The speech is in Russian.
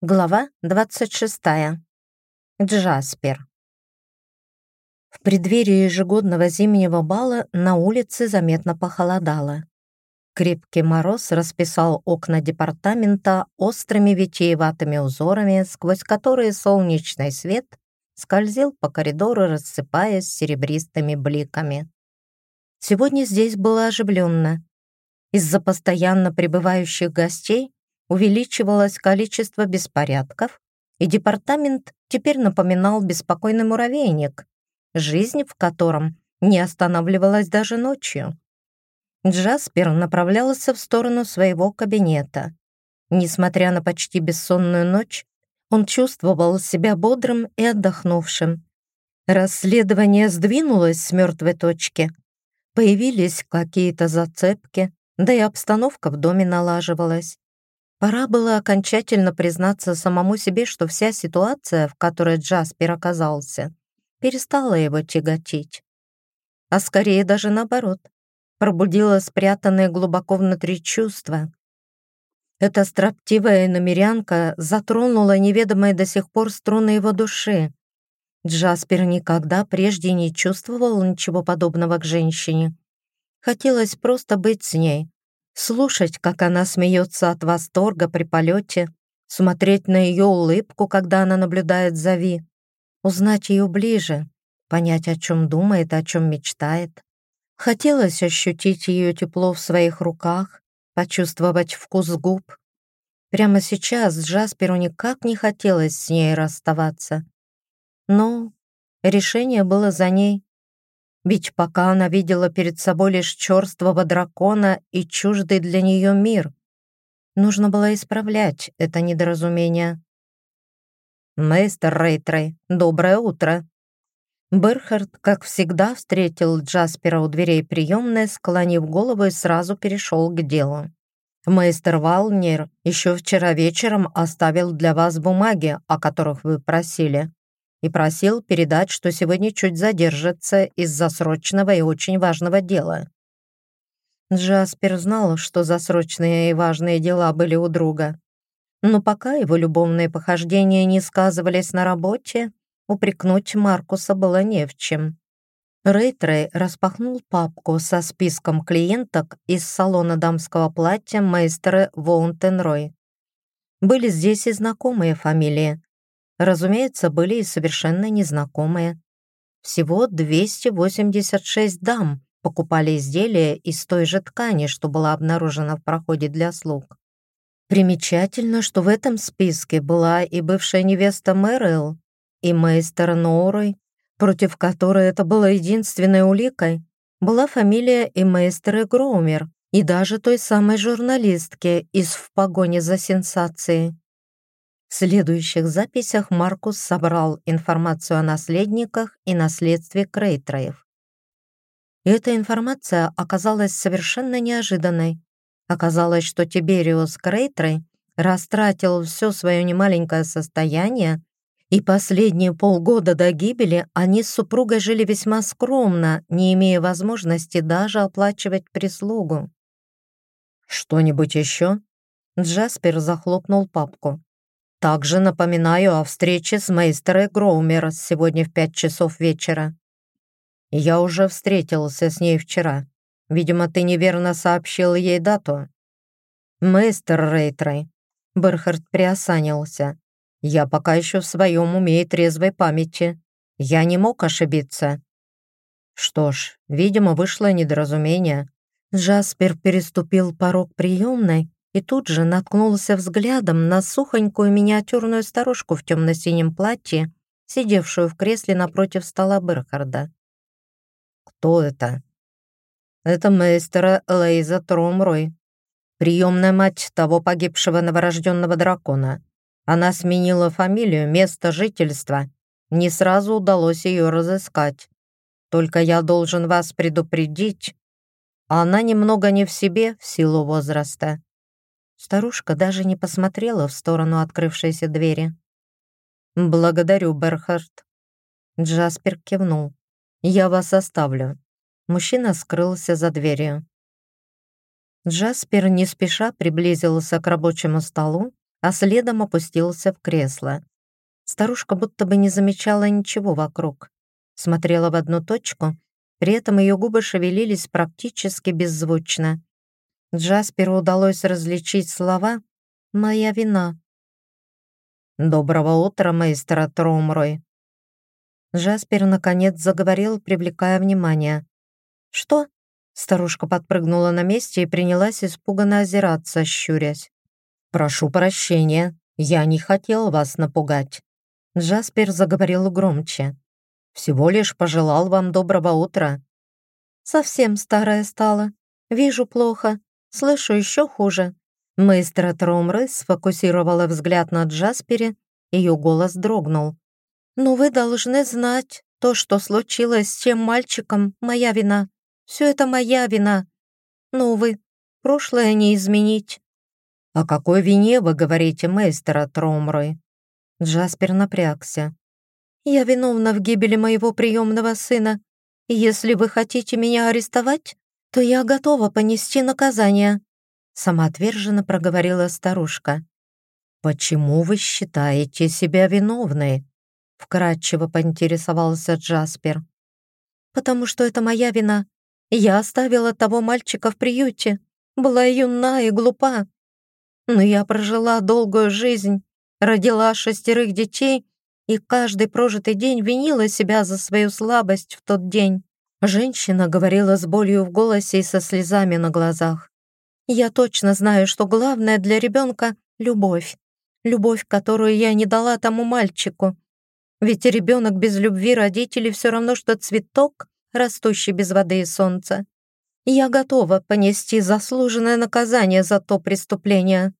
Глава 26. Джаспер. В преддверии ежегодного зимнего бала на улице заметно похолодало. Крепкий мороз расписал окна департамента острыми витиеватыми узорами, сквозь которые солнечный свет скользил по коридору, рассыпаясь серебристыми бликами. Сегодня здесь было оживленно. Из-за постоянно прибывающих гостей увеличивалось количество беспорядков, и департамент теперь напоминал беспокойный муравейник, жизнь в котором не останавливалась даже ночью. Джаспер направлялся в сторону своего кабинета. Несмотря на почти бессонную ночь, он чувствовал себя бодрым и отдохнувшим. Расследование сдвинулось с мертвой точки. Появились какие-то зацепки, да и обстановка в доме налаживалась. Пора было окончательно признаться самому себе, что вся ситуация, в которой Джаспер оказался, перестала его тяготить. А скорее даже наоборот, пробудила спрятанные глубоко внутри чувства. Эта строптивая намерянка затронула неведомые до сих пор струны его души. Джаспер никогда прежде не чувствовал ничего подобного к женщине. Хотелось просто быть с ней, слушать, как она смеется от восторга при полете, смотреть на ее улыбку, когда она наблюдает за Ви, узнать ее ближе, понять, о чем думает, о чем мечтает. Хотелось ощутить ее тепло в своих руках, почувствовать вкус губ. Прямо сейчас Джасперу никак не хотелось с ней расставаться. Но решение было за ней. Ведь пока она видела перед собой лишь черствого дракона и чуждый для нее мир, нужно было исправлять это недоразумение. «Мейстер Рейтрей, доброе утро!» Берхард, как всегда, встретил Джаспера у дверей приемной, склонив голову и сразу перешел к делу. «Мейстер Валнер еще вчера вечером оставил для вас бумаги, о которых вы просили и просил передать, что сегодня чуть задержится из-за срочного и очень важного дела. Джаспер знал, что за срочные и важные дела были у друга. Но пока его любовные похождения не сказывались на работе, упрекнуть Маркуса было не в чем. Рейтрей распахнул папку со списком клиенток из салона дамского платья мейстера Воунтенрой. Были здесь и знакомые фамилии, Разумеется, были и совершенно незнакомые. Всего 286 дам покупали изделия из той же ткани, что была обнаружена в проходе для слуг. Примечательно, что в этом списке была и бывшая невеста Мэрил, и мейстер Норой, против которой это было единственной уликой, была фамилия и мейстера Гроумер, и даже той самой журналистки из «В погоне за сенсацией». В следующих записях Маркус собрал информацию о наследниках и наследстве Крейтроев. эта информация оказалась совершенно неожиданной. Оказалось, что Тибериус Крейтрой растратил все свое немаленькое состояние, и последние полгода до гибели они с супругой жили весьма скромно, не имея возможности даже оплачивать прислугу. «Что-нибудь еще?» Джаспер захлопнул папку. Также напоминаю о встрече с мейстерой Гроумер сегодня в пять часов вечера. Я уже встретился с ней вчера. Видимо, ты неверно сообщил ей дату. Мейстер Рейтрей. Берхард приосанился. Я пока еще в своем уме и трезвой памяти. Я не мог ошибиться. Что ж, видимо, вышло недоразумение. Джаспер переступил порог приемной и тут же наткнулся взглядом на сухонькую миниатюрную старушку в темно-синем платье, сидевшую в кресле напротив стола Берхарда. «Кто это?» «Это мейстера Лейза Тромрой, приемная мать того погибшего новорожденного дракона. Она сменила фамилию, место жительства. Не сразу удалось ее разыскать. Только я должен вас предупредить, она немного не в себе в силу возраста. Старушка даже не посмотрела в сторону открывшейся двери. «Благодарю, Берхард». Джаспер кивнул. «Я вас оставлю». Мужчина скрылся за дверью. Джаспер не спеша приблизился к рабочему столу а следом опустился в кресло. Старушка будто бы не замечала ничего вокруг. Смотрела в одну точку, при этом ее губы шевелились практически беззвучно. Джасперу удалось различить слова «Моя вина». «Доброго утра, мейстер Тромрой». Джаспер наконец заговорил, привлекая внимание. «Что?» Старушка подпрыгнула на месте и принялась испуганно озираться, щурясь. «Прошу прощения, я не хотел вас напугать». Джаспер заговорил громче. «Всего лишь пожелал вам доброго утра». «Совсем старая стала. Вижу плохо, слышу еще хуже». Мейстра Тромры сфокусировала взгляд на Джаспере, ее голос дрогнул. «Но вы должны знать, то, что случилось с тем мальчиком, моя вина. Все это моя вина. Но, увы, прошлое не изменить. «О какой вине вы говорите, мейстер Тромрой?» Джаспер напрягся. «Я виновна в гибели моего приемного сына. Если вы хотите меня арестовать, то я готова понести наказание», самоотверженно проговорила старушка. «Почему вы считаете себя виновной?» вкратчиво поинтересовался Джаспер. «Потому что это моя вина. Я оставила того мальчика в приюте. Была юна и глупа. Но я прожила долгую жизнь, родила шестерых детей и каждый прожитый день винила себя за свою слабость в тот день. Женщина говорила с болью в голосе и со слезами на глазах. «Я точно знаю, что главное для ребенка — любовь. Любовь, которую я не дала тому мальчику. Ведь ребенок без любви родителей все равно, что цветок, растущий без воды и солнца. Я готова понести заслуженное наказание за то преступление.